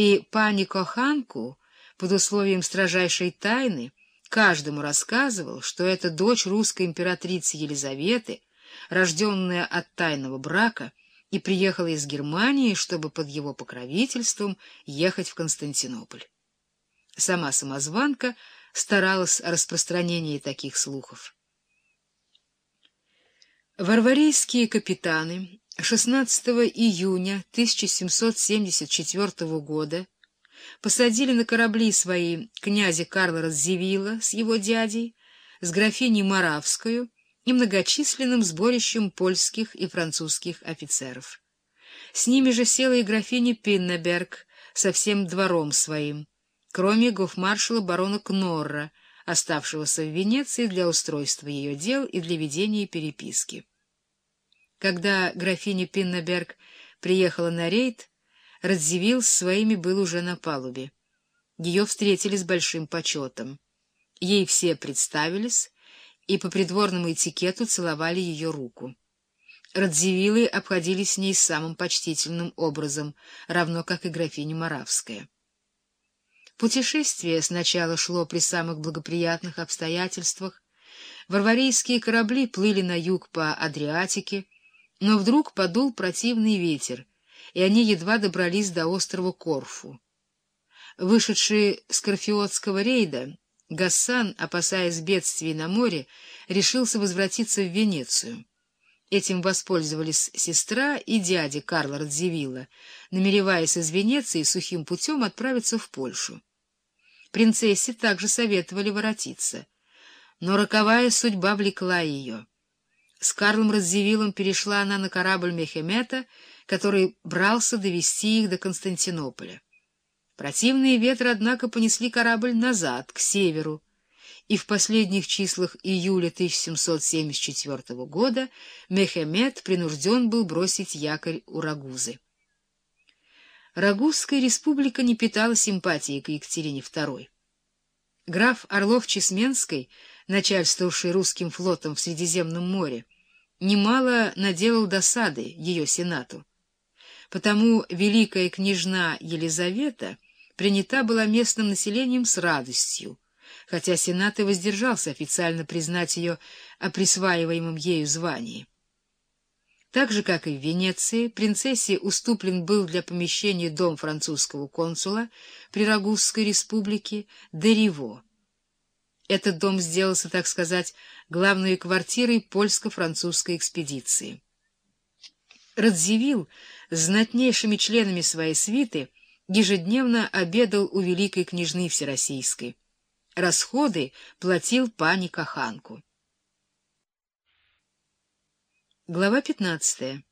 и пани Коханку под условием строжайшей тайны каждому рассказывал, что это дочь русской императрицы Елизаветы, рожденная от тайного брака, и приехала из Германии, чтобы под его покровительством ехать в Константинополь. Сама самозванка старалась о распространении таких слухов. Варварийские капитаны 16 июня 1774 года посадили на корабли свои князя Карла Радзивилла с его дядей, с графиней Моравскую и многочисленным сборищем польских и французских офицеров. С ними же села и графиня Пиннеберг со всем двором своим, кроме гофмаршала барона Кнорра, оставшегося в Венеции для устройства ее дел и для ведения переписки. Когда графиня Пиннеберг приехала на рейд, Радзивилл с своими был уже на палубе. Ее встретили с большим почетом. Ей все представились и по придворному этикету целовали ее руку. Радзивиллы обходились с ней самым почтительным образом, равно как и графиня Моравская. Путешествие сначала шло при самых благоприятных обстоятельствах. Варварийские корабли плыли на юг по Адриатике, но вдруг подул противный ветер, и они едва добрались до острова Корфу. Вышедший с Корфиотского рейда, Гассан, опасаясь бедствий на море, решился возвратиться в Венецию. Этим воспользовались сестра и дядя Карла Радзивилла, намереваясь из Венеции сухим путем отправиться в Польшу. Принцессе также советовали воротиться. Но роковая судьба влекла ее. С Карлом Радзивиллом перешла она на корабль Мехемета, который брался довести их до Константинополя. Противные ветры, однако, понесли корабль назад, к северу, и в последних числах июля 1774 года Мехемет принужден был бросить якорь у Рагузы. Рагузская республика не питала симпатии к Екатерине II. Граф Орлов-Чесменский, начальствовавший русским флотом в Средиземном море, немало наделал досады ее сенату. Потому великая княжна Елизавета принята была местным населением с радостью, хотя сенат и воздержался официально признать ее о присваиваемом ею звании. Так же, как и в Венеции, принцессе уступлен был для помещения дом французского консула при Рагузской республике Дерево. Этот дом сделался, так сказать, главной квартирой польско-французской экспедиции. Радзивилл с знатнейшими членами своей свиты ежедневно обедал у великой княжны Всероссийской. Расходы платил пани Каханку. Глава 15.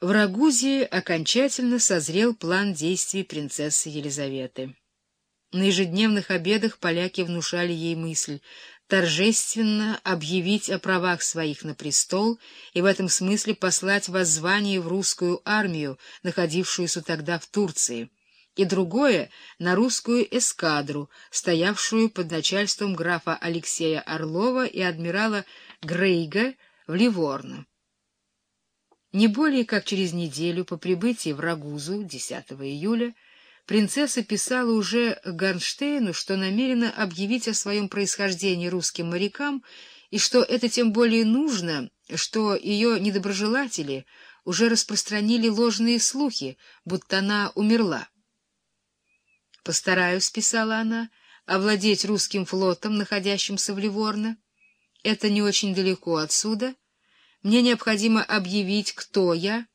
В Рагузе окончательно созрел план действий принцессы Елизаветы. На ежедневных обедах поляки внушали ей мысль торжественно объявить о правах своих на престол и в этом смысле послать воззвание в русскую армию, находившуюся тогда в Турции, и другое — на русскую эскадру, стоявшую под начальством графа Алексея Орлова и адмирала Грейга, в Ливорно. Не более как через неделю по прибытии в Рагузу 10 июля принцесса писала уже Ганштейну, что намерена объявить о своем происхождении русским морякам и что это тем более нужно, что ее недоброжелатели уже распространили ложные слухи, будто она умерла. «Постараюсь», — писала она, — «овладеть русским флотом, находящимся в Ливорно. Это не очень далеко отсюда. Мне необходимо объявить, кто я,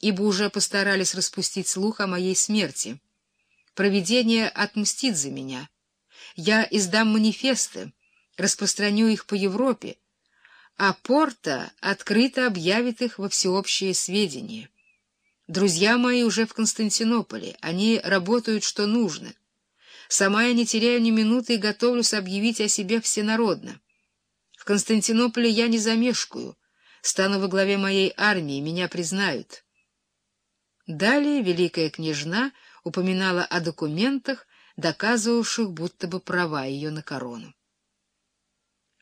ибо уже постарались распустить слух о моей смерти. Провидение отмстит за меня. Я издам манифесты, распространю их по Европе, а Порта открыто объявит их во всеобщее сведение. Друзья мои уже в Константинополе, они работают что нужно. Сама я не теряю ни минуты и готовлюсь объявить о себе всенародно. Константинополе я не замешкаю, стану во главе моей армии, меня признают. Далее великая княжна упоминала о документах, доказывавших будто бы права ее на корону.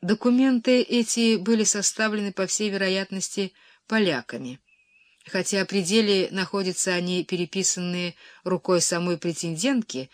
Документы эти были составлены, по всей вероятности, поляками. Хотя при деле находятся они переписанные рукой самой претендентки,